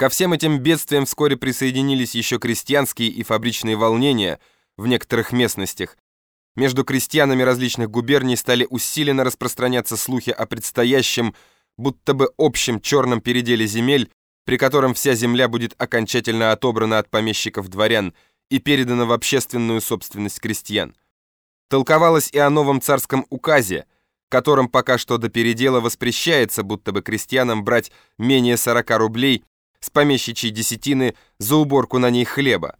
Ко всем этим бедствиям вскоре присоединились еще крестьянские и фабричные волнения в некоторых местностях. Между крестьянами различных губерний стали усиленно распространяться слухи о предстоящем, будто бы общем черном переделе земель, при котором вся земля будет окончательно отобрана от помещиков-дворян и передана в общественную собственность крестьян. Толковалось и о новом царском указе, которым пока что до передела воспрещается, будто бы крестьянам брать менее 40 рублей с помещичьей десятины за уборку на ней хлеба.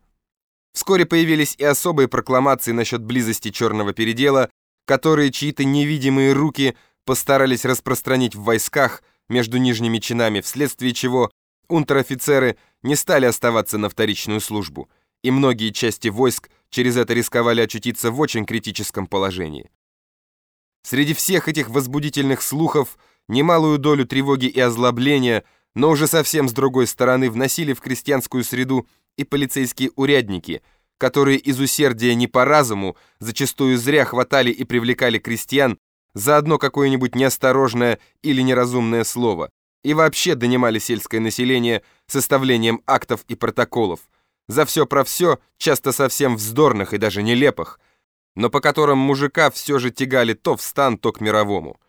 Вскоре появились и особые прокламации насчет близости черного передела, которые чьи-то невидимые руки постарались распространить в войсках между нижними чинами, вследствие чего унтер-офицеры не стали оставаться на вторичную службу, и многие части войск через это рисковали очутиться в очень критическом положении. Среди всех этих возбудительных слухов немалую долю тревоги и озлобления – но уже совсем с другой стороны вносили в крестьянскую среду и полицейские урядники, которые из усердия не по разуму зачастую зря хватали и привлекали крестьян за одно какое-нибудь неосторожное или неразумное слово и вообще донимали сельское население составлением актов и протоколов, за все про все, часто совсем вздорных и даже нелепых, но по которым мужика все же тягали то в стан, то к мировому.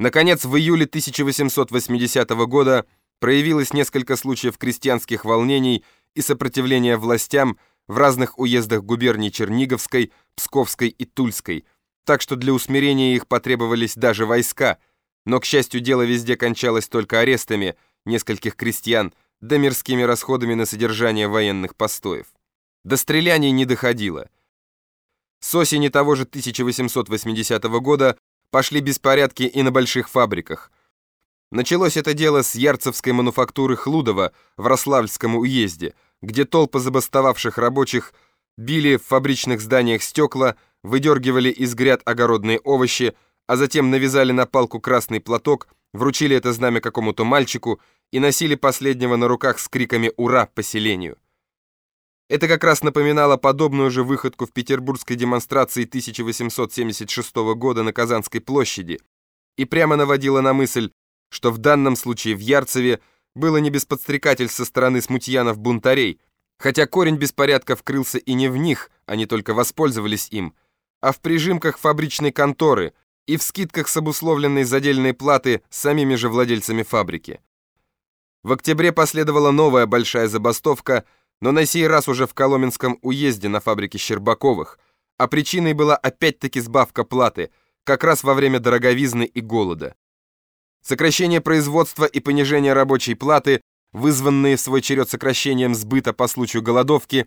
Наконец, в июле 1880 года проявилось несколько случаев крестьянских волнений и сопротивления властям в разных уездах губерний Черниговской, Псковской и Тульской, так что для усмирения их потребовались даже войска, но, к счастью, дело везде кончалось только арестами нескольких крестьян да мирскими расходами на содержание военных постоев. До стреляний не доходило. С осени того же 1880 года пошли беспорядки и на больших фабриках. Началось это дело с ярцевской мануфактуры Хлудова в Рославльском уезде, где толпы забастовавших рабочих били в фабричных зданиях стекла, выдергивали из гряд огородные овощи, а затем навязали на палку красный платок, вручили это знамя какому-то мальчику и носили последнего на руках с криками «Ура!» поселению. Это как раз напоминало подобную же выходку в петербургской демонстрации 1876 года на Казанской площади и прямо наводило на мысль, что в данном случае в Ярцеве было не без подстрекательств со стороны смутьянов-бунтарей, хотя корень беспорядков крылся и не в них, они только воспользовались им, а в прижимках фабричной конторы и в скидках с обусловленной задельной платы самими же владельцами фабрики. В октябре последовала новая большая забастовка – но на сей раз уже в Коломенском уезде на фабрике Щербаковых, а причиной была опять-таки сбавка платы, как раз во время дороговизны и голода. Сокращение производства и понижение рабочей платы, вызванные в свой черед сокращением сбыта по случаю голодовки,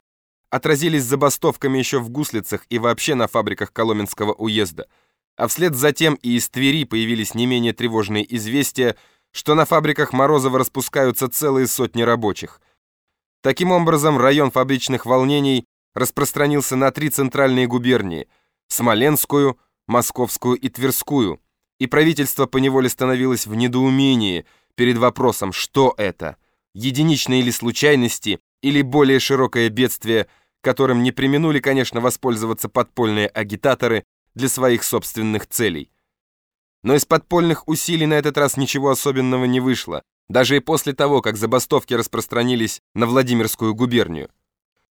отразились забастовками еще в Гуслицах и вообще на фабриках Коломенского уезда, а вслед за тем и из Твери появились не менее тревожные известия, что на фабриках Морозова распускаются целые сотни рабочих – Таким образом, район фабричных волнений распространился на три центральные губернии – Смоленскую, Московскую и Тверскую, и правительство поневоле становилось в недоумении перед вопросом, что это – единичные или случайности, или более широкое бедствие, которым не применули, конечно, воспользоваться подпольные агитаторы для своих собственных целей. Но из подпольных усилий на этот раз ничего особенного не вышло даже и после того, как забастовки распространились на Владимирскую губернию.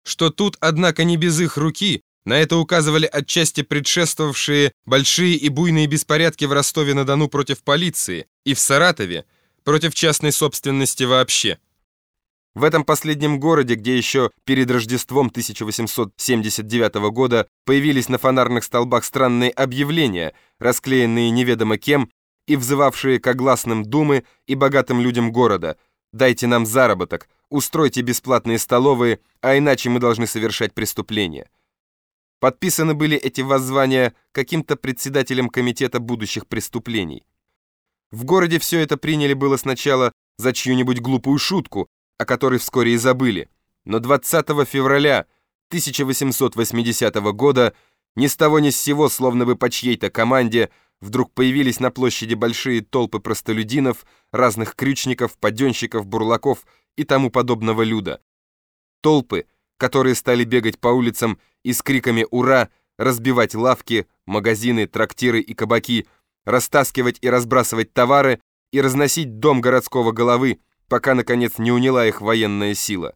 Что тут, однако, не без их руки, на это указывали отчасти предшествовавшие большие и буйные беспорядки в Ростове-на-Дону против полиции и в Саратове против частной собственности вообще. В этом последнем городе, где еще перед Рождеством 1879 года появились на фонарных столбах странные объявления, расклеенные неведомо кем и взывавшие к огласным думы и богатым людям города «Дайте нам заработок, устройте бесплатные столовые, а иначе мы должны совершать преступления». Подписаны были эти воззвания каким-то председателем комитета будущих преступлений. В городе все это приняли было сначала за чью-нибудь глупую шутку, о которой вскоре и забыли. Но 20 февраля 1880 года ни с того ни с сего, словно бы по чьей-то команде, вдруг появились на площади большие толпы простолюдинов, разных крючников, паденщиков, бурлаков и тому подобного люда. Толпы, которые стали бегать по улицам и с криками «Ура!» разбивать лавки, магазины, трактиры и кабаки, растаскивать и разбрасывать товары и разносить дом городского головы, пока, наконец, не уняла их военная сила.